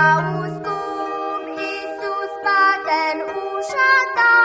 auzi cum Iisus bate în ușa ta.